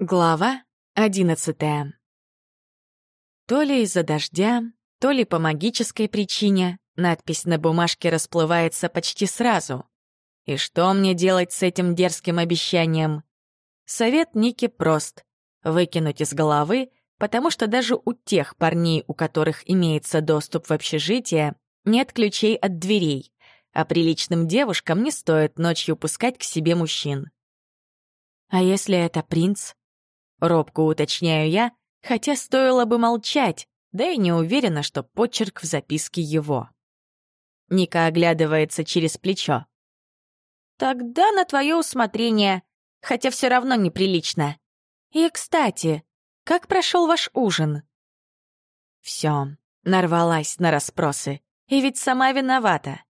Глава одиннадцатая. То ли из-за дождя, то ли по магической причине надпись на бумажке расплывается почти сразу. И что мне делать с этим дерзким обещанием? Совет Ники прост — выкинуть из головы, потому что даже у тех парней, у которых имеется доступ в общежитие, нет ключей от дверей, а приличным девушкам не стоит ночью пускать к себе мужчин. А если это принц? Робко уточняю я, хотя стоило бы молчать, да и не уверена, что почерк в записке его. Ника оглядывается через плечо. «Тогда на твое усмотрение, хотя все равно неприлично. И, кстати, как прошел ваш ужин?» Все, нарвалась на расспросы, и ведь сама виновата.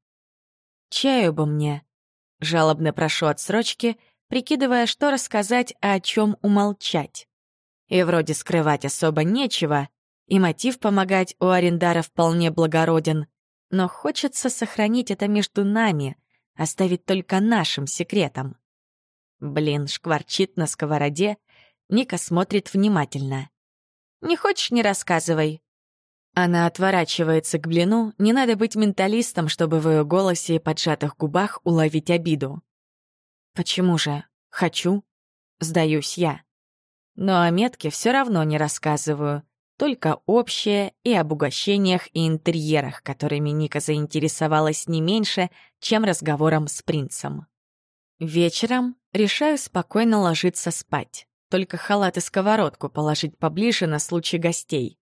«Чаю бы мне», — жалобно прошу отсрочки, прикидывая, что рассказать, а о чем умолчать. И вроде скрывать особо нечего, и мотив помогать у Арендара вполне благороден, но хочется сохранить это между нами, оставить только нашим секретом. Блин, шкварчит на сковороде, Ника смотрит внимательно. «Не хочешь — не рассказывай». Она отворачивается к блину, не надо быть менталистом, чтобы в ее голосе и поджатых губах уловить обиду. Почему же? Хочу. Сдаюсь я. Но о метке все равно не рассказываю. Только общее и об угощениях и интерьерах, которыми Ника заинтересовалась не меньше, чем разговором с принцем. Вечером решаю спокойно ложиться спать. Только халат и сковородку положить поближе на случай гостей.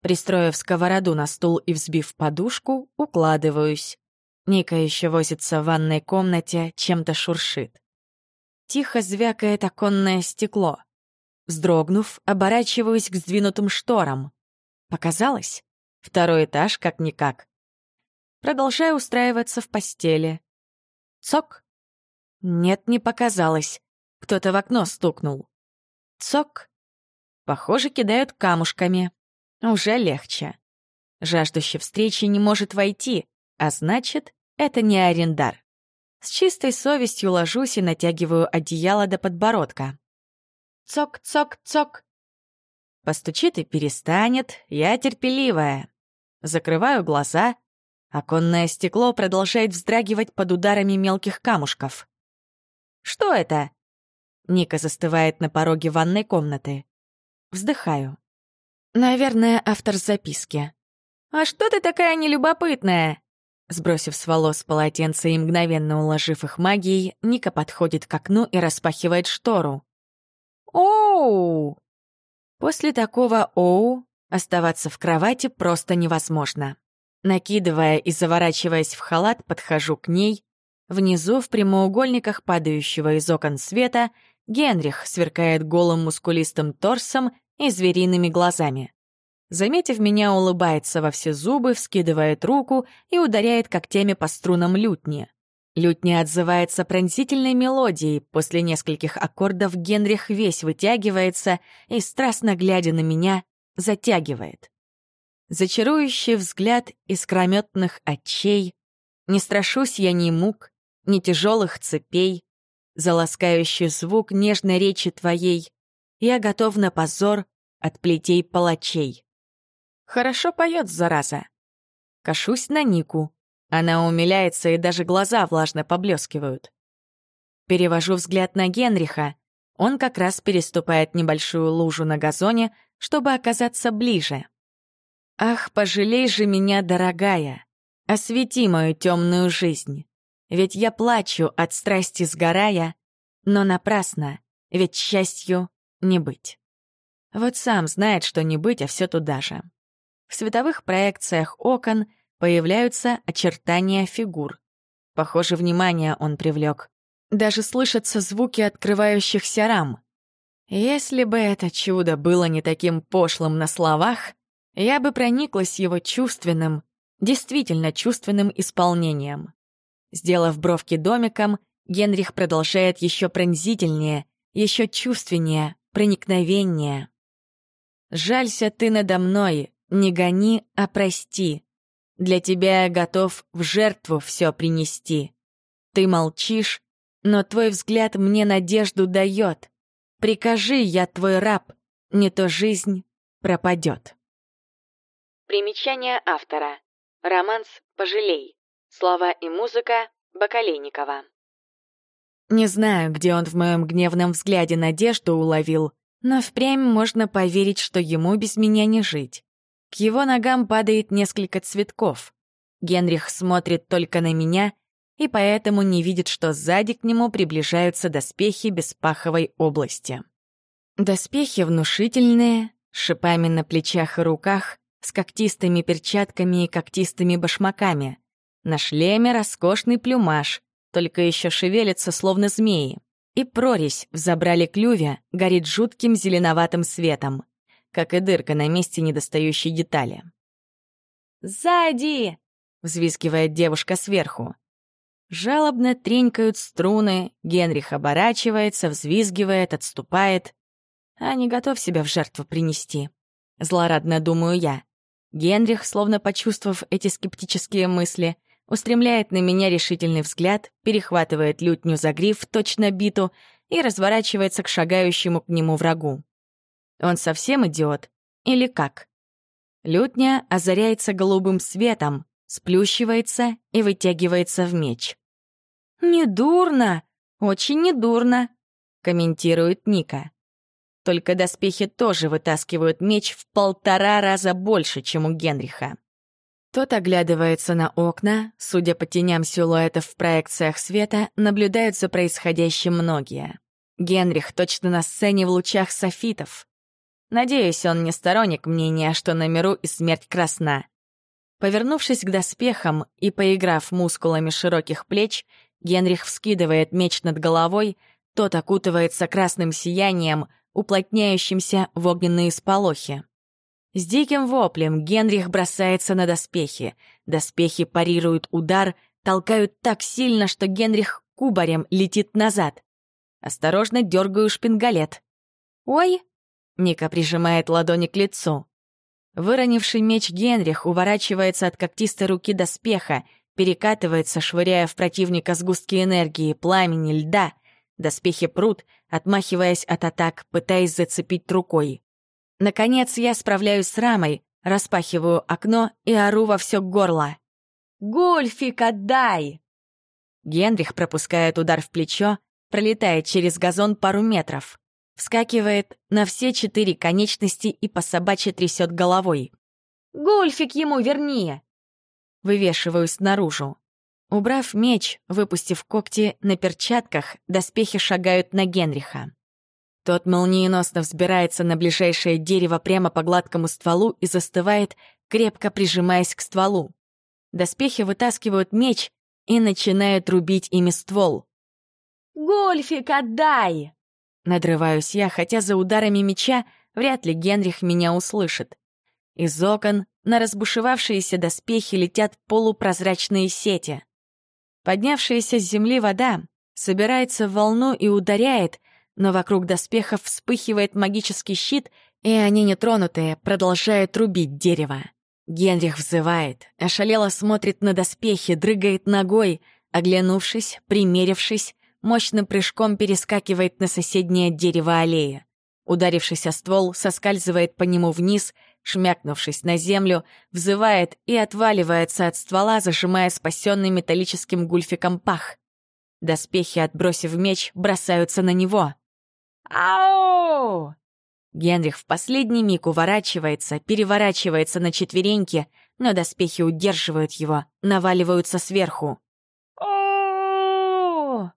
Пристроив сковороду на стул и взбив подушку, укладываюсь. Ника еще возится в ванной комнате, чем-то шуршит. Тихо звякает оконное стекло. Вздрогнув, оборачиваюсь к сдвинутым шторам. Показалось? Второй этаж как-никак. Продолжаю устраиваться в постели. Цок. Нет, не показалось. Кто-то в окно стукнул. Цок. Похоже, кидают камушками. Уже легче. Жаждущий встречи не может войти, а значит, это не арендар. С чистой совестью ложусь и натягиваю одеяло до подбородка. Цок-цок-цок. Постучит и перестанет, я терпеливая. Закрываю глаза. Оконное стекло продолжает вздрагивать под ударами мелких камушков. «Что это?» Ника застывает на пороге ванной комнаты. Вздыхаю. Наверное, автор записки. «А что ты такая нелюбопытная?» Сбросив с волос полотенце и мгновенно уложив их магией, Ника подходит к окну и распахивает штору. «Оу!» После такого «оу» оставаться в кровати просто невозможно. Накидывая и заворачиваясь в халат, подхожу к ней. Внизу, в прямоугольниках падающего из окон света, Генрих сверкает голым мускулистым торсом и звериными глазами. Заметив меня, улыбается во все зубы, вскидывает руку и ударяет когтями по струнам лютни. Лютня отзывается пронзительной мелодией, после нескольких аккордов Генрих весь вытягивается и, страстно глядя на меня, затягивает. Зачарующий взгляд искрометных очей. Не страшусь я ни мук, ни тяжелых цепей. За ласкающий звук нежной речи твоей я готов на позор от плетей палачей. Хорошо поет, зараза. Кашусь на Нику. Она умиляется, и даже глаза влажно поблескивают. Перевожу взгляд на Генриха. Он как раз переступает небольшую лужу на газоне, чтобы оказаться ближе. «Ах, пожалей же меня, дорогая! Освети мою темную жизнь! Ведь я плачу от страсти сгорая, но напрасно, ведь счастью не быть. Вот сам знает, что не быть, а все туда же. В световых проекциях окон появляются очертания фигур. Похоже, внимание он привлек. Даже слышатся звуки открывающихся рам. Если бы это чудо было не таким пошлым на словах, я бы прониклась его чувственным, действительно чувственным исполнением. Сделав бровки домиком, Генрих продолжает еще пронзительнее, еще чувственнее, проникновеннее. «Жалься ты надо мной, не гони, а прости. Для тебя я готов в жертву все принести. Ты молчишь, но твой взгляд мне надежду дает. Прикажи, я твой раб, не то жизнь пропадет. Примечание автора. Романс «Пожалей». Слова и музыка Бакалейникова. Не знаю, где он в моем гневном взгляде надежду уловил, но впрямь можно поверить, что ему без меня не жить. Его ногам падает несколько цветков. Генрих смотрит только на меня и поэтому не видит, что сзади к нему приближаются доспехи Беспаховой области. Доспехи внушительные, с шипами на плечах и руках, с когтистыми перчатками и когтистыми башмаками. На шлеме роскошный плюмаж, только еще шевелится, словно змеи. И прорезь в забрали клюве горит жутким зеленоватым светом, как и дырка на месте недостающей детали. «Сзади!» — взвискивает девушка сверху. Жалобно тренькают струны, Генрих оборачивается, взвизгивает, отступает. А не готов себя в жертву принести. Злорадно думаю я. Генрих, словно почувствовав эти скептические мысли, устремляет на меня решительный взгляд, перехватывает лютню за гриф, точно биту, и разворачивается к шагающему к нему врагу. Он совсем идиот? Или как? Лютня озаряется голубым светом, сплющивается и вытягивается в меч. «Недурно! Очень недурно!» — комментирует Ника. Только доспехи тоже вытаскивают меч в полтора раза больше, чем у Генриха. Тот оглядывается на окна, судя по теням силуэтов в проекциях света, наблюдают за происходящим многие. Генрих точно на сцене в лучах софитов. Надеюсь, он не сторонник мнения, что на миру и смерть красна. Повернувшись к доспехам и поиграв мускулами широких плеч, Генрих вскидывает меч над головой, тот окутывается красным сиянием, уплотняющимся в огненные сполохи. С диким воплем Генрих бросается на доспехи. Доспехи парируют удар, толкают так сильно, что Генрих кубарем летит назад. Осторожно дергаю шпингалет. «Ой!» — Ника прижимает ладони к лицу. Выронивший меч Генрих уворачивается от когтистой руки доспеха, перекатывается, швыряя в противника сгустки энергии, пламени, льда — Доспехи прут, отмахиваясь от атак, пытаясь зацепить рукой. Наконец я справляюсь с рамой, распахиваю окно и ору во все горло. «Гульфик, отдай!» Генрих пропускает удар в плечо, пролетает через газон пару метров, вскакивает на все четыре конечности и по собачьи трясет головой. «Гульфик ему верни!» Вывешиваюсь наружу. Убрав меч, выпустив когти на перчатках, доспехи шагают на Генриха. Тот молниеносно взбирается на ближайшее дерево прямо по гладкому стволу и застывает, крепко прижимаясь к стволу. Доспехи вытаскивают меч и начинают рубить ими ствол. «Гольфик, отдай!» Надрываюсь я, хотя за ударами меча вряд ли Генрих меня услышит. Из окон на разбушевавшиеся доспехи летят полупрозрачные сети. Поднявшаяся с земли вода собирается в волну и ударяет, но вокруг доспехов вспыхивает магический щит, и они, нетронутые, продолжают рубить дерево. Генрих взывает, ошалело смотрит на доспехи, дрыгает ногой, оглянувшись, примерившись, мощным прыжком перескакивает на соседнее дерево аллеи. Ударившись о ствол, соскальзывает по нему вниз шмякнувшись на землю, взывает и отваливается от ствола, зажимая спасенный металлическим гульфиком пах. Доспехи, отбросив меч, бросаются на него. «Ау!» Генрих в последний миг уворачивается, переворачивается на четвереньки, но доспехи удерживают его, наваливаются сверху. о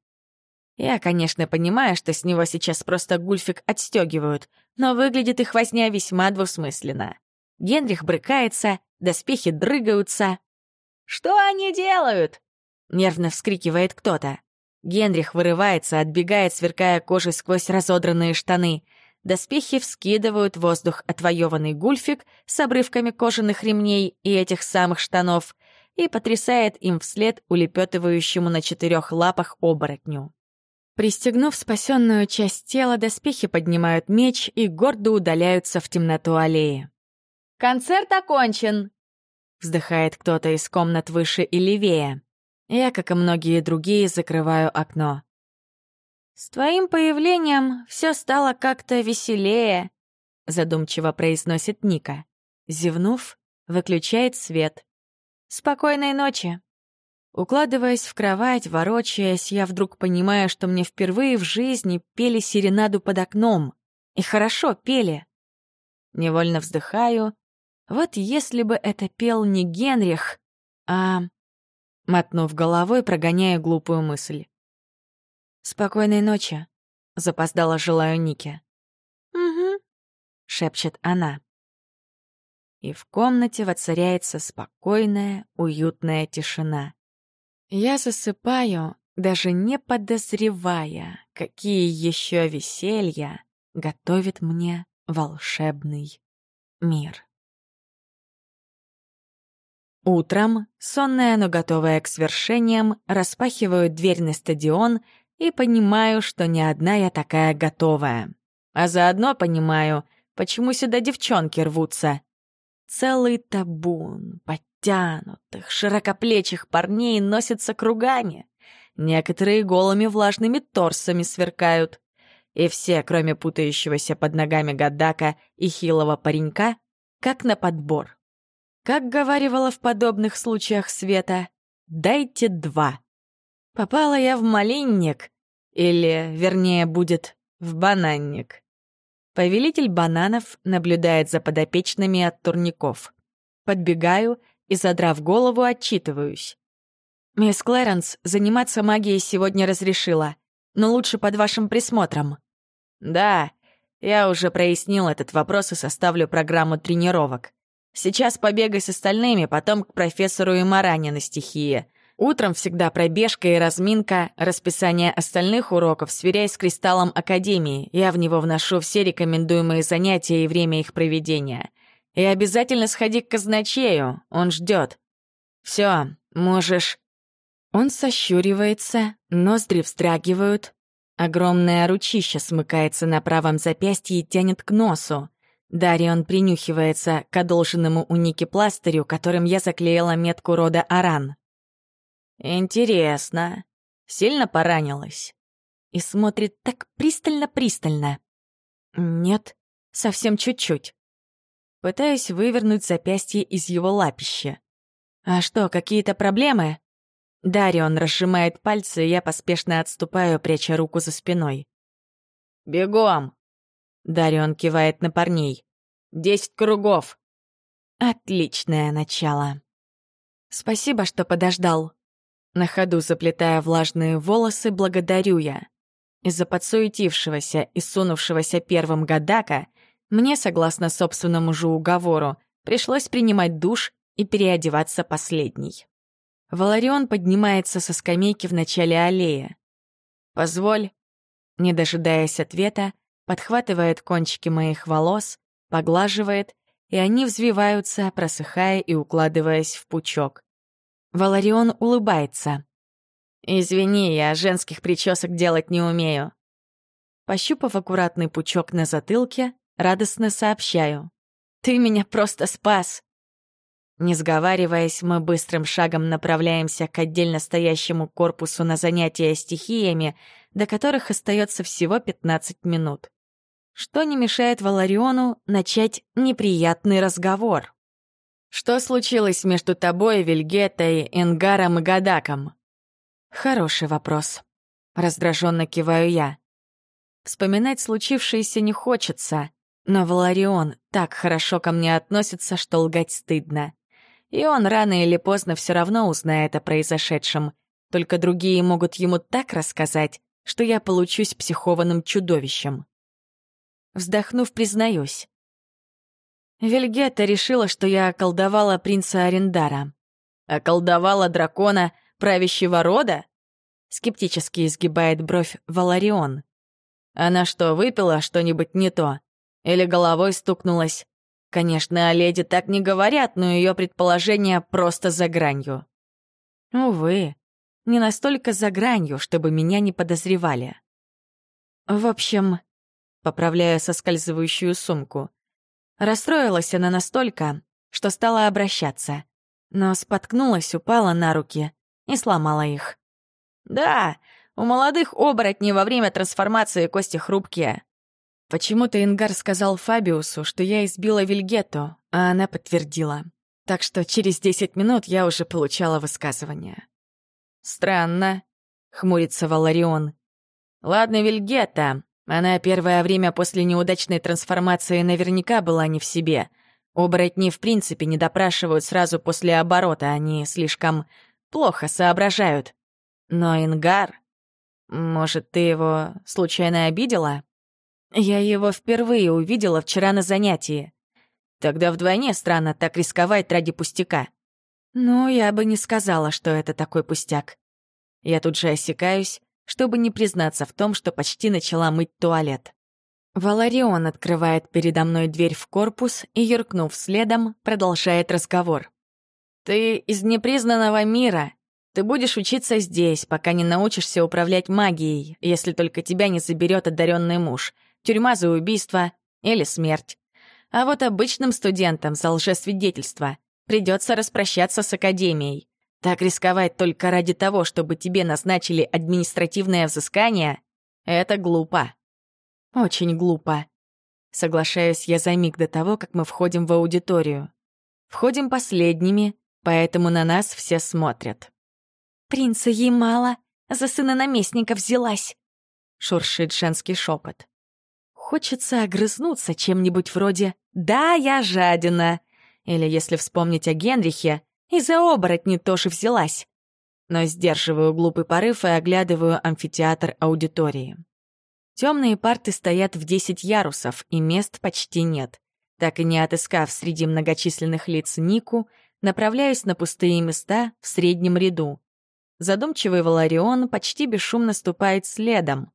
Я, конечно, понимаю, что с него сейчас просто гульфик отстегивают, но выглядит их возня весьма двусмысленно. Генрих брыкается, доспехи дрыгаются. «Что они делают?» — нервно вскрикивает кто-то. Генрих вырывается, отбегает, сверкая кожей сквозь разодранные штаны. Доспехи вскидывают в воздух отвоеванный гульфик с обрывками кожаных ремней и этих самых штанов и потрясает им вслед улепетывающему на четырех лапах оборотню. Пристегнув спасенную часть тела, доспехи поднимают меч и гордо удаляются в темноту аллеи. «Концерт окончен!» Вздыхает кто-то из комнат выше и левее. Я, как и многие другие, закрываю окно. «С твоим появлением все стало как-то веселее», — задумчиво произносит Ника. Зевнув, выключает свет. «Спокойной ночи». Укладываясь в кровать, ворочаясь, я вдруг понимаю, что мне впервые в жизни пели серенаду под окном. И хорошо пели. Невольно вздыхаю. Вот если бы это пел не Генрих, а... Мотнув головой, прогоняю глупую мысль. «Спокойной ночи», — запоздала желаю Нике. «Угу», — шепчет она. И в комнате воцаряется спокойная, уютная тишина. Я засыпаю, даже не подозревая, какие еще веселья готовит мне волшебный мир. Утром, сонная, но готовая к свершениям, распахиваю дверь на стадион и понимаю, что не одна я такая готовая. А заодно понимаю, почему сюда девчонки рвутся. Целый табун подтянутых, широкоплечих парней носится кругами. Некоторые голыми влажными торсами сверкают. И все, кроме путающегося под ногами Гадака и хилого паренька, как на подбор. Как говаривала в подобных случаях Света, «дайте два». Попала я в малинник, или, вернее, будет в бананник. Повелитель бананов наблюдает за подопечными от турников. Подбегаю и, задрав голову, отчитываюсь. «Мисс Клэренс заниматься магией сегодня разрешила, но лучше под вашим присмотром». «Да, я уже прояснил этот вопрос и составлю программу тренировок. Сейчас побегай с остальными, потом к профессору и Маране на стихии. Утром всегда пробежка и разминка, расписание остальных уроков сверяй с кристаллом Академии. Я в него вношу все рекомендуемые занятия и время их проведения. И обязательно сходи к казначею, он ждет. Все, можешь... Он сощуривается, ноздри встрагивают. Огромное ручище смыкается на правом запястье и тянет к носу. Дарион принюхивается к одолженному у Ники пластырю, которым я заклеила метку рода Аран. «Интересно. Сильно поранилась?» И смотрит так пристально-пристально. «Нет, совсем чуть-чуть». Пытаюсь вывернуть запястье из его лапища. «А что, какие-то проблемы?» Дарион разжимает пальцы, и я поспешно отступаю, пряча руку за спиной. «Бегом!» Дарион кивает на парней. «Десять кругов!» Отличное начало. Спасибо, что подождал. На ходу заплетая влажные волосы, благодарю я. Из-за подсуетившегося и сунувшегося первым Гадака мне, согласно собственному же уговору, пришлось принимать душ и переодеваться последней. Валарион поднимается со скамейки в начале аллеи. «Позволь», не дожидаясь ответа, подхватывает кончики моих волос, поглаживает, и они взвиваются, просыхая и укладываясь в пучок. Валарион улыбается. «Извини, я женских причесок делать не умею». Пощупав аккуратный пучок на затылке, радостно сообщаю. «Ты меня просто спас!» Не сговариваясь, мы быстрым шагом направляемся к отдельно стоящему корпусу на занятия стихиями, до которых остается всего 15 минут. Что не мешает Валариону начать неприятный разговор. Что случилось между тобой, Вильгетой, Энгаром и Гадаком? Хороший вопрос. Раздраженно киваю я. Вспоминать случившееся не хочется, но Валарион так хорошо ко мне относится, что лгать стыдно. И он рано или поздно все равно узнает о произошедшем. Только другие могут ему так рассказать, что я получусь психованным чудовищем. Вздохнув, признаюсь. Вильгетта решила, что я околдовала принца Арендара. Околдовала дракона правящего рода? Скептически изгибает бровь Валарион. Она что, выпила что-нибудь не то? Или головой стукнулась? Конечно, о леди так не говорят, но ее предположение просто за гранью. Увы, не настолько за гранью, чтобы меня не подозревали. В общем, поправляя соскальзывающую сумку, Расстроилась она настолько, что стала обращаться. Но споткнулась, упала на руки и сломала их. «Да, У молодых оборотней во время трансформации кости хрупкие. Почему-то Ингар сказал Фабиусу, что я избила Вильгетту, а она подтвердила. Так что через 10 минут я уже получала высказывание. «Странно», — хмурится Валарион. «Ладно, Вильгетта. Она первое время после неудачной трансформации наверняка была не в себе. Оборотни в принципе не допрашивают сразу после оборота, они слишком плохо соображают. Но Ингар... Может, ты его случайно обидела?» Я его впервые увидела вчера на занятии. Тогда вдвойне странно так рисковать ради пустяка. Но я бы не сказала, что это такой пустяк. Я тут же осекаюсь, чтобы не признаться в том, что почти начала мыть туалет. Валарион открывает передо мной дверь в корпус и, юркнув следом, продолжает разговор. «Ты из непризнанного мира. Ты будешь учиться здесь, пока не научишься управлять магией, если только тебя не заберет одаренный муж — тюрьма за убийство или смерть. А вот обычным студентам за лжесвидетельство придется распрощаться с академией. Так рисковать только ради того, чтобы тебе назначили административное взыскание, это глупо. Очень глупо. Соглашаюсь я за миг до того, как мы входим в аудиторию. Входим последними, поэтому на нас все смотрят. «Принца ей мало, за сына наместника взялась», — шуршит женский шепот. Хочется огрызнуться чем-нибудь вроде «Да, я жадина!» Или, если вспомнить о Генрихе, из-за оборотни тоже взялась. Но сдерживаю глупый порыв и оглядываю амфитеатр аудитории. Темные парты стоят в 10 ярусов, и мест почти нет. Так и не отыскав среди многочисленных лиц Нику, направляюсь на пустые места в среднем ряду. Задумчивый Валарион почти бесшумно ступает следом.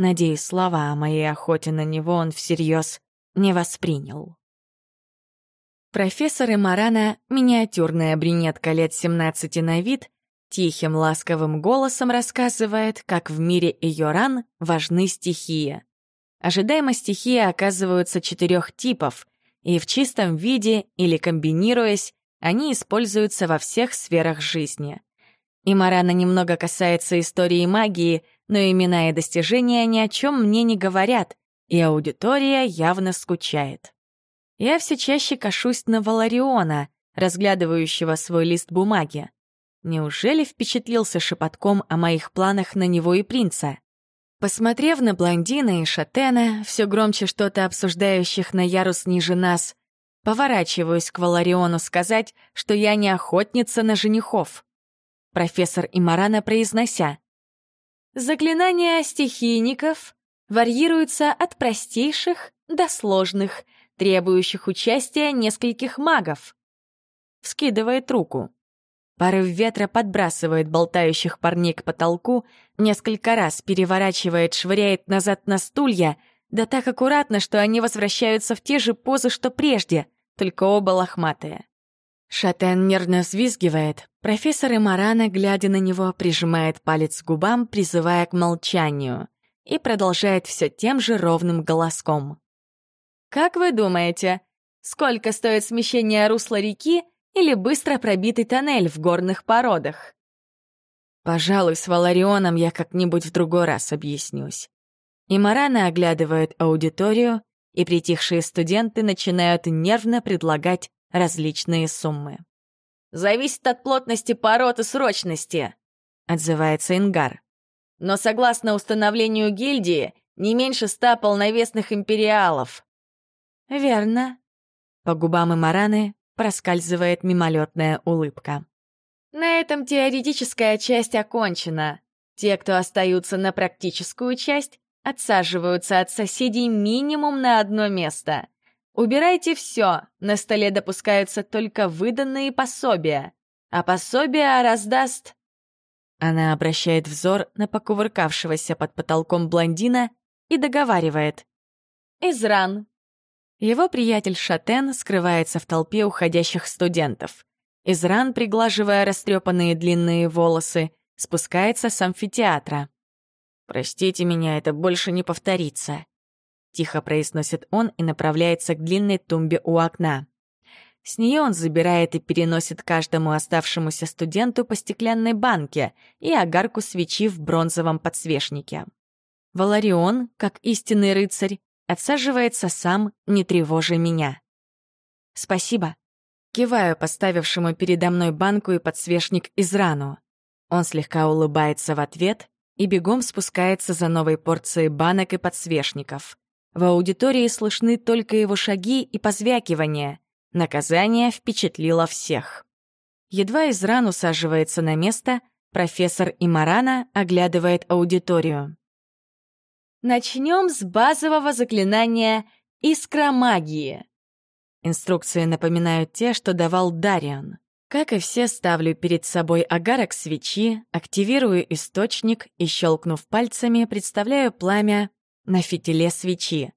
Надеюсь, слова о моей охоте на него он всерьез не воспринял. Профессор Имарана, миниатюрная брюнетка лет 17 на вид, тихим ласковым голосом рассказывает, как в мире Йоран важны стихии. Ожидаемо стихии оказываются четырех типов, и в чистом виде или комбинируясь, они используются во всех сферах жизни. Имарана немного касается истории магии, но имена и достижения ни о чем мне не говорят, и аудитория явно скучает. Я все чаще кашусь на Валариона, разглядывающего свой лист бумаги. Неужели впечатлился шепотком о моих планах на него и принца? Посмотрев на блондина и шатена, все громче что-то обсуждающих на ярус ниже нас, поворачиваюсь к Валариону сказать, что я не охотница на женихов. Профессор Имарана произнося — Заклинания стихийников варьируются от простейших до сложных, требующих участия нескольких магов. Вскидывает руку. Порыв ветра подбрасывает болтающих парней к потолку, несколько раз переворачивает, швыряет назад на стулья, да так аккуратно, что они возвращаются в те же позы, что прежде, только оба лохматые. Шатен нервно взвизгивает. Профессор Имарана, глядя на него, прижимает палец к губам, призывая к молчанию, и продолжает все тем же ровным голоском. «Как вы думаете, сколько стоит смещение русла реки или быстро пробитый тоннель в горных породах?» «Пожалуй, с Валарионом я как-нибудь в другой раз объяснюсь». Имарана оглядывает аудиторию, и притихшие студенты начинают нервно предлагать различные суммы. «Зависит от плотности пород и срочности», — отзывается Ингар. «Но согласно установлению гильдии, не меньше ста полновесных империалов». «Верно». По губам Имараны проскальзывает мимолетная улыбка. На этом теоретическая часть окончена. Те, кто остаются на практическую часть, отсаживаются от соседей минимум на одно место — Убирайте все, на столе допускаются только выданные пособия, а пособия раздаст... Она обращает взор на покувыркавшегося под потолком блондина и договаривает. «Изран». Его приятель Шатен скрывается в толпе уходящих студентов. Изран, приглаживая растрепанные длинные волосы, спускается с амфитеатра. «Простите меня, это больше не повторится», — тихо произносит он и направляется к длинной тумбе у окна. С нее он забирает и переносит каждому оставшемуся студенту по стеклянной банке и огарку свечи в бронзовом подсвечнике. Валарион, как истинный рыцарь, отсаживается сам, не тревожи меня. «Спасибо». Киваю поставившему передо мной банку и подсвечник из рану. Он слегка улыбается в ответ и бегом спускается за новой порцией банок и подсвечников. В аудитории слышны только его шаги и позвякивания. Наказание впечатлило всех. Едва из ран усаживается на место, профессор Имарана оглядывает аудиторию. Начнем с базового заклинания «Искра магии». Инструкции напоминают те, что давал Дариан. Как и все, ставлю перед собой агарок свечи, активирую источник и, щелкнув пальцами, представляю пламя на фитиле свечи.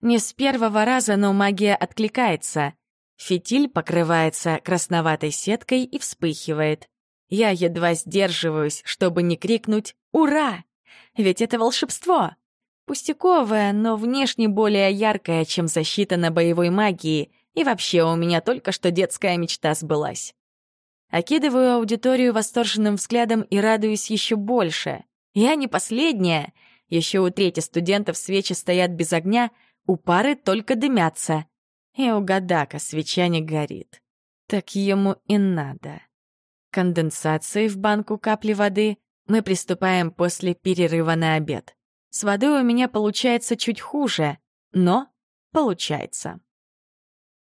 Не с первого раза, но магия откликается. Фитиль покрывается красноватой сеткой и вспыхивает. Я едва сдерживаюсь, чтобы не крикнуть «Ура!» Ведь это волшебство! Пустяковое, но внешне более яркое, чем защита на боевой магии, и вообще у меня только что детская мечта сбылась. Окидываю аудиторию восторженным взглядом и радуюсь еще больше. Я не последняя. Еще у трети студентов свечи стоят без огня, у пары только дымятся. И у Гадака свеча не горит. Так ему и надо. Конденсации в банку капли воды мы приступаем после перерыва на обед. С водой у меня получается чуть хуже, но получается.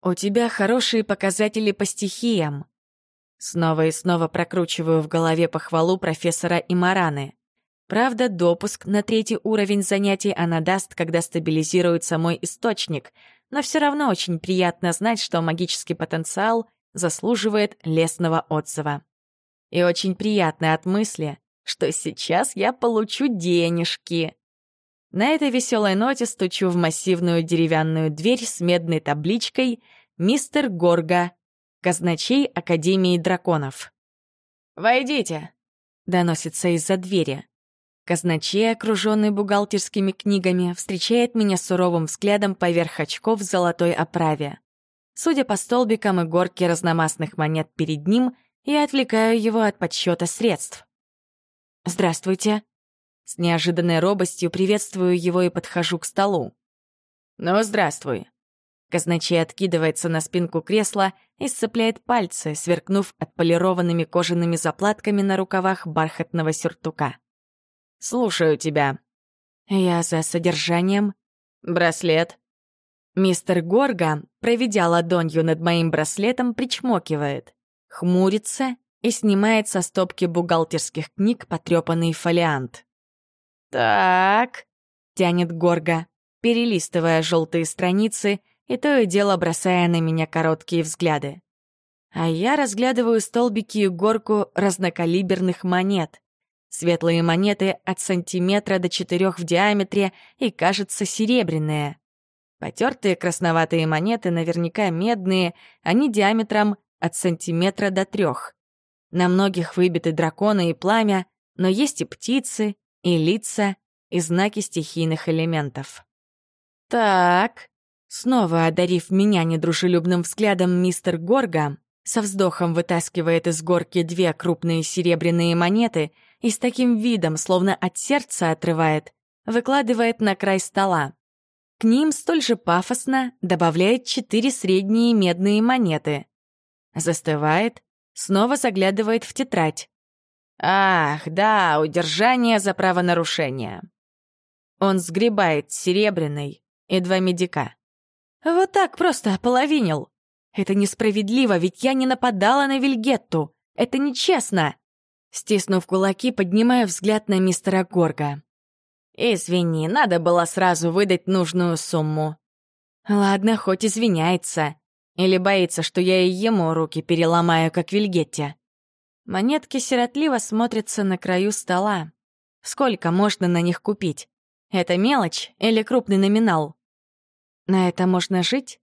«У тебя хорошие показатели по стихиям». Снова и снова прокручиваю в голове похвалу профессора Имараны. Правда, допуск на третий уровень занятий она даст, когда стабилизируется мой источник — но все равно очень приятно знать, что магический потенциал заслуживает лестного отзыва. И очень приятно от мысли, что сейчас я получу денежки. На этой веселой ноте стучу в массивную деревянную дверь с медной табличкой «Мистер Горга, казначей Академии драконов». «Войдите», — доносится из-за двери. Казначей, окруженный бухгалтерскими книгами, встречает меня суровым взглядом поверх очков в золотой оправе. Судя по столбикам и горке разномастных монет перед ним, я отвлекаю его от подсчета средств. «Здравствуйте». С неожиданной робостью приветствую его и подхожу к столу. «Ну, здравствуй». Казначей откидывается на спинку кресла и сцепляет пальцы, сверкнув отполированными кожаными заплатками на рукавах бархатного сюртука. «Слушаю тебя». «Я за содержанием». «Браслет». Мистер Горга, проведя ладонью над моим браслетом, причмокивает, хмурится и снимает со стопки бухгалтерских книг потрепанный фолиант. «Так», — тянет Горга, перелистывая желтые страницы и то и дело бросая на меня короткие взгляды. А я разглядываю столбики и горку разнокалиберных монет. Светлые монеты от сантиметра до четырех в диаметре и, кажется, серебряные. Потертые красноватые монеты наверняка медные, они диаметром от сантиметра до трех. На многих выбиты драконы и пламя, но есть и птицы, и лица, и знаки стихийных элементов. Так, снова одарив меня недружелюбным взглядом мистер Горга, со вздохом вытаскивает из горки две крупные серебряные монеты — и с таким видом, словно от сердца отрывает, выкладывает на край стола. К ним столь же пафосно добавляет четыре средние медные монеты. Застывает, снова заглядывает в тетрадь. «Ах, да, удержание за правонарушение». Он сгребает серебряный и два медика. «Вот так просто ополовинил. Это несправедливо, ведь я не нападала на Вильгетту. Это нечестно. Стиснув кулаки, поднимаю взгляд на мистера Горга. «Извини, надо было сразу выдать нужную сумму». «Ладно, хоть извиняется. Или боится, что я и ему руки переломаю, как Вильгетте». Монетки сиротливо смотрятся на краю стола. Сколько можно на них купить? Это мелочь или крупный номинал? На это можно жить?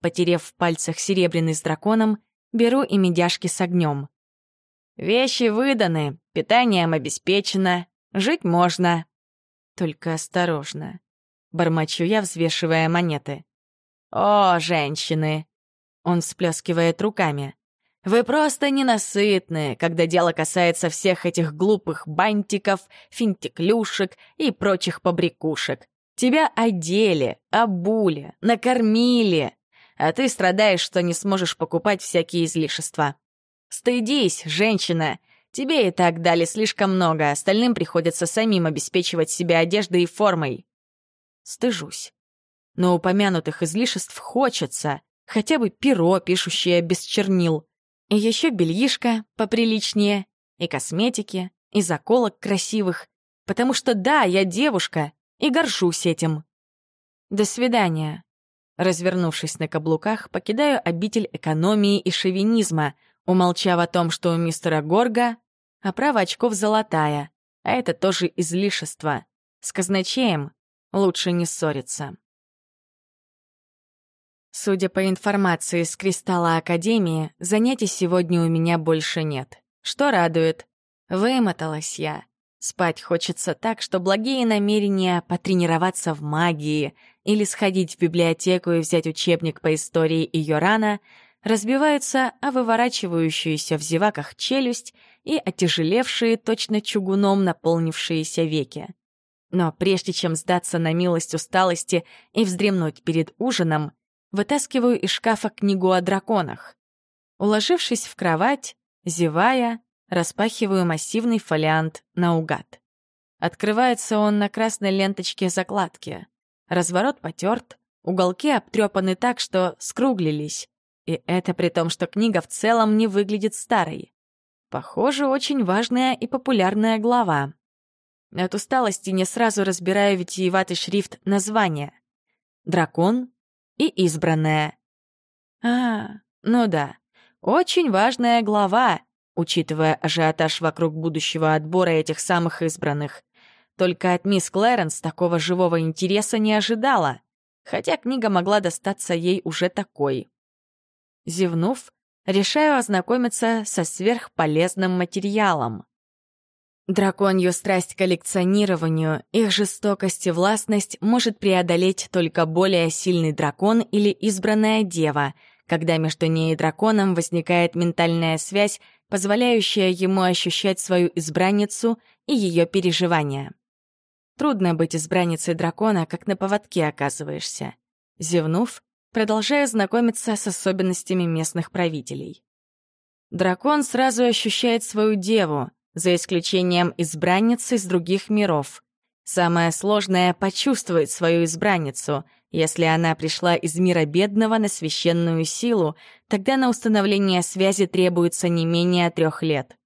Потерев в пальцах серебряный с драконом, беру и медяшки с огнем. Вещи выданы, питанием обеспечено, жить можно. Только осторожно. Бормочу я, взвешивая монеты. О, женщины! Он всплескивает руками. Вы просто ненасытны, когда дело касается всех этих глупых бантиков, финтиклюшек и прочих побрякушек. Тебя одели, обули, накормили, а ты страдаешь, что не сможешь покупать всякие излишества. Стыдись, женщина, тебе и так дали слишком много, остальным приходится самим обеспечивать себя одеждой и формой. Стыжусь. Но упомянутых излишеств хочется, хотя бы перо, пишущее без чернил, и еще бельишко поприличнее, и косметики, и заколок красивых, потому что да, я девушка, и горжусь этим. До свидания. Развернувшись на каблуках, покидаю обитель экономии и шовинизма, умолчав о том, что у мистера Горга оправа очков золотая, а это тоже излишество. С казначеем лучше не ссориться. Судя по информации с Кристалла Академии, занятий сегодня у меня больше нет. Что радует. Вымоталась я. Спать хочется так, что благие намерения потренироваться в магии или сходить в библиотеку и взять учебник по истории Йорана разбиваются о выворачивающуюся в зеваках челюсть и отяжелевшие точно чугуном наполнившиеся веки. Но прежде чем сдаться на милость усталости и вздремнуть перед ужином, вытаскиваю из шкафа книгу о драконах. Уложившись в кровать, зевая, распахиваю массивный фолиант наугад. Открывается он на красной ленточке закладки. Разворот потерт, уголки обтрепаны так, что скруглились. И это при том, что книга в целом не выглядит старой. Похоже, очень важная и популярная глава. От усталости не сразу разбираю витиеватый шрифт названия. «Дракон и избранная. А, ну да, очень важная глава, учитывая ажиотаж вокруг будущего отбора этих самых избранных. Только от мисс Клэренс такого живого интереса не ожидала, хотя книга могла достаться ей уже такой. Зевнув, решаю ознакомиться со сверхполезным материалом. Драконью страсть к коллекционированию, их жестокость и властность может преодолеть только более сильный дракон или избранная дева, когда между ней и драконом возникает ментальная связь, позволяющая ему ощущать свою избранницу и ее переживания. Трудно быть избранницей дракона, как на поводке оказываешься. Зевнув, продолжаю знакомиться с особенностями местных правителей. Дракон сразу ощущает свою деву, за исключением избранницы из других миров. Самое сложное — почувствовать свою избранницу. Если она пришла из мира бедного на священную силу, тогда на установление связи требуется не менее трех лет.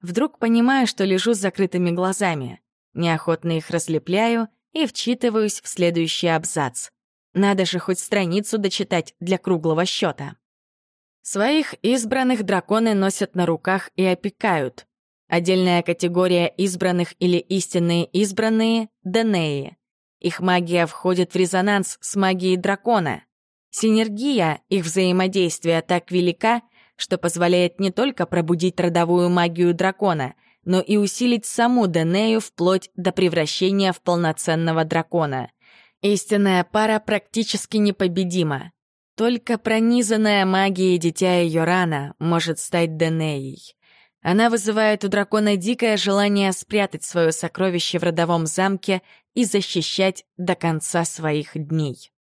Вдруг понимаю, что лежу с закрытыми глазами. Неохотно их разлепляю и вчитываюсь в следующий абзац. Надо же хоть страницу дочитать для круглого счета. Своих избранных драконы носят на руках и опекают. Отдельная категория избранных или истинные избранные — Денеи. Их магия входит в резонанс с магией дракона. Синергия их взаимодействия так велика, что позволяет не только пробудить родовую магию дракона, но и усилить саму Денею вплоть до превращения в полноценного дракона. Истинная пара практически непобедима. Только пронизанная магией дитя Йорана может стать Денеей. Она вызывает у дракона дикое желание спрятать свое сокровище в родовом замке и защищать до конца своих дней.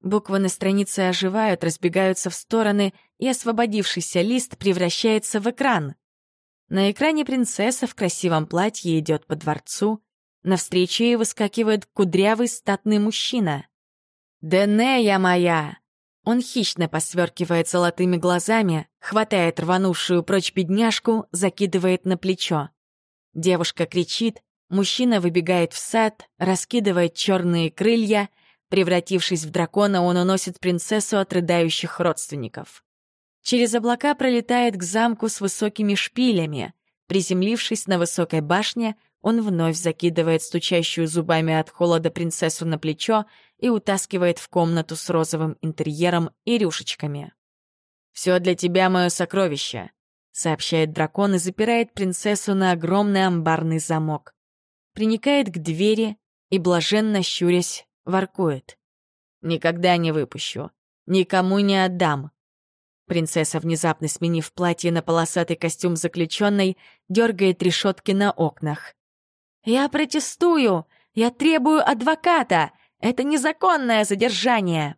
Буквы на странице оживают, разбегаются в стороны, и освободившийся лист превращается в экран. На экране принцесса в красивом платье идет по дворцу. Навстречу ей выскакивает кудрявый статный мужчина. «Денея моя!» Он хищно посверкивает золотыми глазами, хватает рванувшую прочь бедняжку, закидывает на плечо. Девушка кричит, мужчина выбегает в сад, раскидывает черные крылья. Превратившись в дракона, он уносит принцессу от рыдающих родственников. Через облака пролетает к замку с высокими шпилями. Приземлившись на высокой башне, он вновь закидывает стучащую зубами от холода принцессу на плечо и утаскивает в комнату с розовым интерьером и рюшечками. «Все для тебя, мое сокровище», — сообщает дракон и запирает принцессу на огромный амбарный замок. Приникает к двери и, блаженно щурясь, воркует. «Никогда не выпущу. Никому не отдам. Принцесса, внезапно сменив платье на полосатый костюм заключенной, дергает решетки на окнах. «Я протестую! Я требую адвоката! Это незаконное задержание!»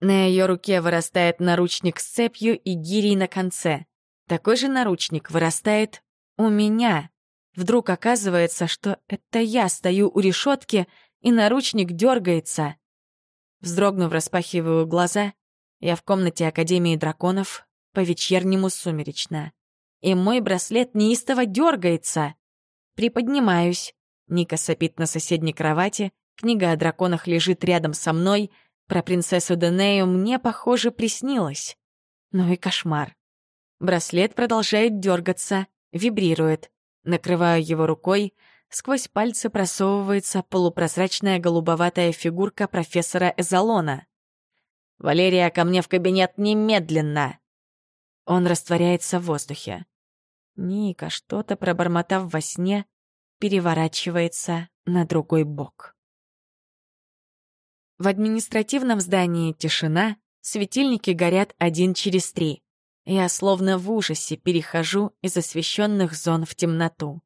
На ее руке вырастает наручник с цепью и гирей на конце. Такой же наручник вырастает у меня. Вдруг оказывается, что это я стою у решетки, и наручник дергается. Вздрогнув, распахиваю глаза. Я в комнате Академии драконов, по-вечернему сумеречно. И мой браслет неистово дергается. Приподнимаюсь. Ника сопит на соседней кровати, книга о драконах лежит рядом со мной. Про принцессу Денею мне, похоже, приснилось. Ну и кошмар. Браслет продолжает дергаться, вибрирует. Накрываю его рукой, сквозь пальцы просовывается полупрозрачная голубоватая фигурка профессора Эзолона. «Валерия, ко мне в кабинет немедленно!» Он растворяется в воздухе. Ника, что-то пробормотав во сне, переворачивается на другой бок. В административном здании тишина, светильники горят один через три. Я словно в ужасе перехожу из освещенных зон в темноту.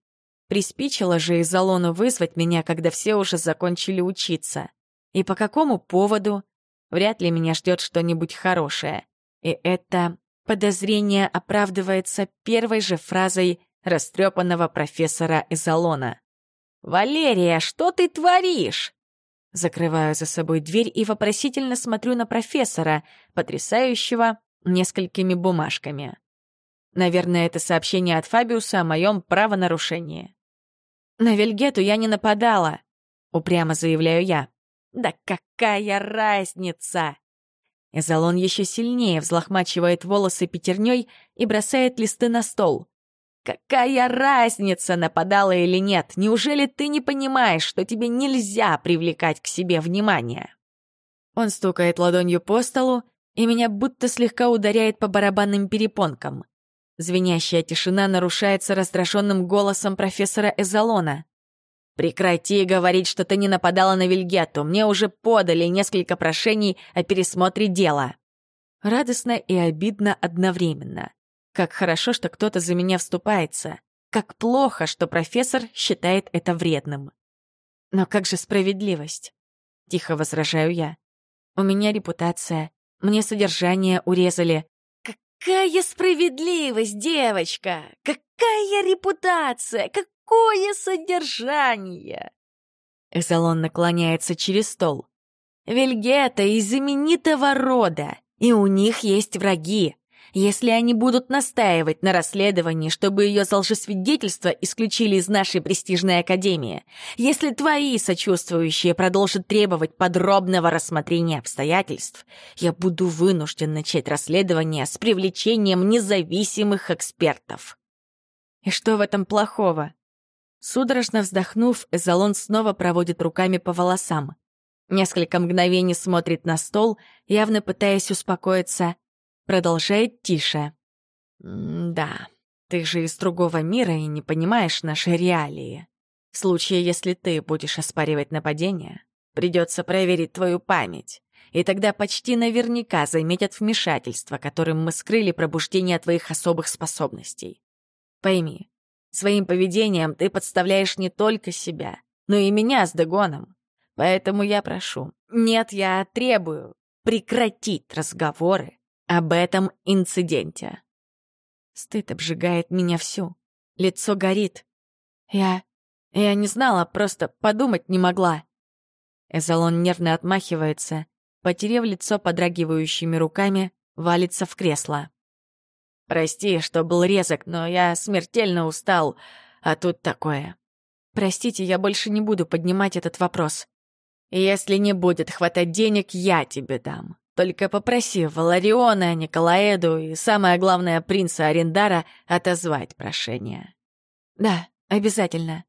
Приспичило же из вызвать меня, когда все уже закончили учиться. И по какому поводу? Вряд ли меня ждет что-нибудь хорошее. И это подозрение оправдывается первой же фразой растрепанного профессора Эзолона. «Валерия, что ты творишь?» Закрываю за собой дверь и вопросительно смотрю на профессора, потрясающего несколькими бумажками. Наверное, это сообщение от Фабиуса о моем правонарушении. «На Вельгету я не нападала», — упрямо заявляю я. «Да какая разница?» Эзолон еще сильнее взлохмачивает волосы пятерней и бросает листы на стол. «Какая разница, нападала или нет? Неужели ты не понимаешь, что тебе нельзя привлекать к себе внимание?» Он стукает ладонью по столу, и меня будто слегка ударяет по барабанным перепонкам. Звенящая тишина нарушается раздраженным голосом профессора Эзолона. «Прекрати говорить, что ты не нападала на Вильгетту. Мне уже подали несколько прошений о пересмотре дела». Радостно и обидно одновременно. Как хорошо, что кто-то за меня вступается. Как плохо, что профессор считает это вредным. Но как же справедливость? Тихо возражаю я. У меня репутация, мне содержание урезали. Какая справедливость, девочка! Какая репутация! Какое содержание! Эзолон наклоняется через стол. Вельгета из знаменитого рода, и у них есть враги. Если они будут настаивать на расследовании, чтобы ее лжесвидетельство исключили из нашей престижной академии, если твои сочувствующие продолжат требовать подробного рассмотрения обстоятельств, я буду вынужден начать расследование с привлечением независимых экспертов. И что в этом плохого? Судорожно вздохнув, Эзолон снова проводит руками по волосам. Несколько мгновений смотрит на стол, явно пытаясь успокоиться, Продолжает тише. «Да, ты же из другого мира и не понимаешь наши реалии. В случае, если ты будешь оспаривать нападение, придется проверить твою память, и тогда почти наверняка заметят вмешательство, которым мы скрыли пробуждение твоих особых способностей. Пойми, своим поведением ты подставляешь не только себя, но и меня с Дегоном. Поэтому я прошу, нет, я требую прекратить разговоры об этом инциденте. Стыд обжигает меня всю. Лицо горит. Я... я не знала, просто подумать не могла. Эзолон нервно отмахивается, потерев лицо подрагивающими руками, валится в кресло. «Прости, что был резок, но я смертельно устал, а тут такое. Простите, я больше не буду поднимать этот вопрос. Если не будет хватать денег, я тебе дам. Только попроси Валариона, Николаэду и, самое главное, принца Арендара отозвать прошение. Да, обязательно.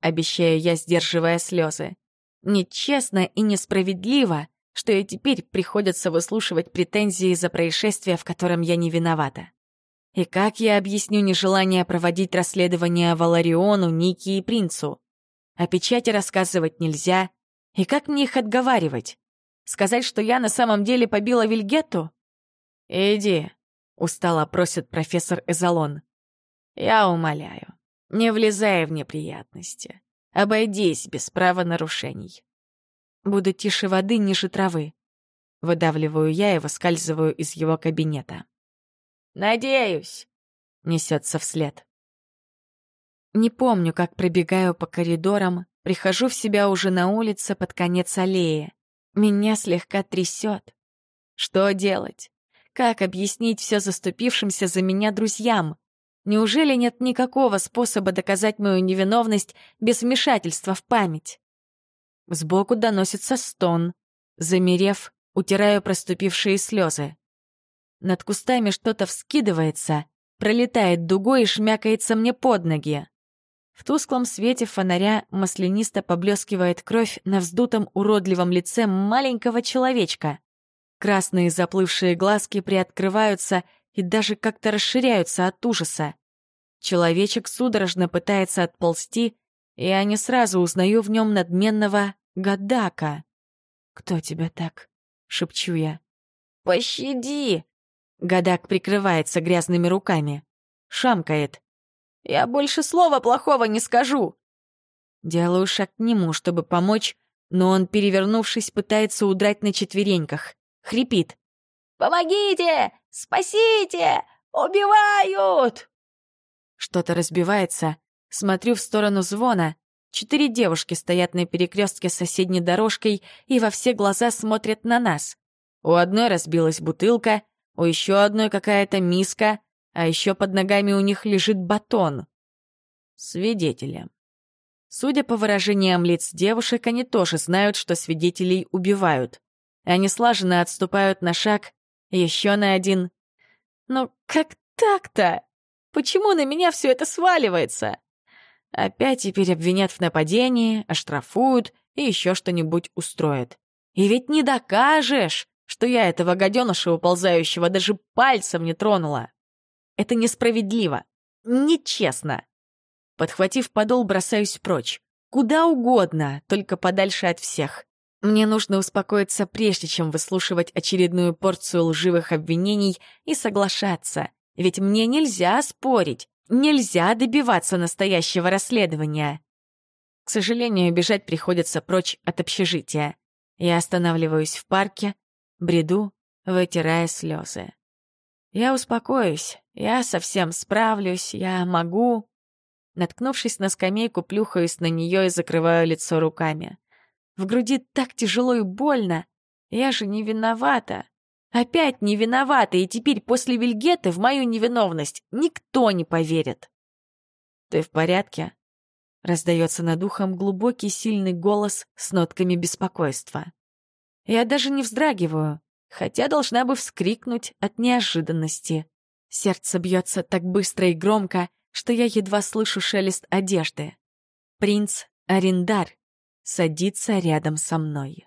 Обещаю я, сдерживая слезы. Нечестно и несправедливо, что и теперь приходится выслушивать претензии за происшествие, в котором я не виновата. И как я объясню нежелание проводить расследование Валариону, Нике и принцу? О печати рассказывать нельзя. И как мне их отговаривать? Сказать, что я на самом деле побила Вильгетту? Иди, — устало просит профессор Эзолон. «Я умоляю, не влезай в неприятности. Обойдись без правонарушений. Буду тише воды, ниже травы. Выдавливаю я и выскальзываю из его кабинета. «Надеюсь!» — несется вслед. Не помню, как пробегаю по коридорам, прихожу в себя уже на улице под конец аллеи. Меня слегка трясет. Что делать? Как объяснить все заступившимся за меня друзьям? Неужели нет никакого способа доказать мою невиновность без вмешательства в память? Сбоку доносится стон. Замерев, утираю проступившие слезы. Над кустами что-то вскидывается, пролетает дугой и шмякается мне под ноги. В тусклом свете фонаря маслянисто поблескивает кровь на вздутом уродливом лице маленького человечка. Красные заплывшие глазки приоткрываются и даже как-то расширяются от ужаса. Человечек судорожно пытается отползти, и я не сразу узнаю в нем надменного Гадака. «Кто тебя так?» — шепчу я. «Пощади!» Гадак прикрывается грязными руками. Шамкает. Я больше слова плохого не скажу. Делаю шаг к нему, чтобы помочь, но он, перевернувшись, пытается удрать на четвереньках. Хрипит. «Помогите! Спасите! Убивают!» Что-то разбивается. Смотрю в сторону звона. Четыре девушки стоят на перекрестке с соседней дорожкой и во все глаза смотрят на нас. У одной разбилась бутылка, у еще одной какая-то миска, а еще под ногами у них лежит батон. Свидетели. Судя по выражениям лиц девушек, они тоже знают, что свидетелей убивают. Они слаженно отступают на шаг, еще на один. Но как так-то? Почему на меня все это сваливается? Опять теперь обвинят в нападении, оштрафуют и еще что-нибудь устроят. И ведь не докажешь, что я этого гаденыша уползающего даже пальцем не тронула. Это несправедливо, нечестно. Подхватив подол, бросаюсь прочь. Куда угодно, только подальше от всех. Мне нужно успокоиться, прежде чем выслушивать очередную порцию лживых обвинений и соглашаться. Ведь мне нельзя спорить, нельзя добиваться настоящего расследования. К сожалению, бежать приходится прочь от общежития. Я останавливаюсь в парке, бреду, вытирая слезы. Я успокоюсь, я совсем справлюсь, я могу. Наткнувшись на скамейку, плюхаюсь на нее и закрываю лицо руками. В груди так тяжело и больно. Я же не виновата. Опять не виновата, и теперь после Вильгеты в мою невиновность никто не поверит. «Ты в порядке?» Раздается над ухом глубокий сильный голос с нотками беспокойства. Я даже не вздрагиваю хотя должна бы вскрикнуть от неожиданности. Сердце бьется так быстро и громко, что я едва слышу шелест одежды. Принц Арендар садится рядом со мной.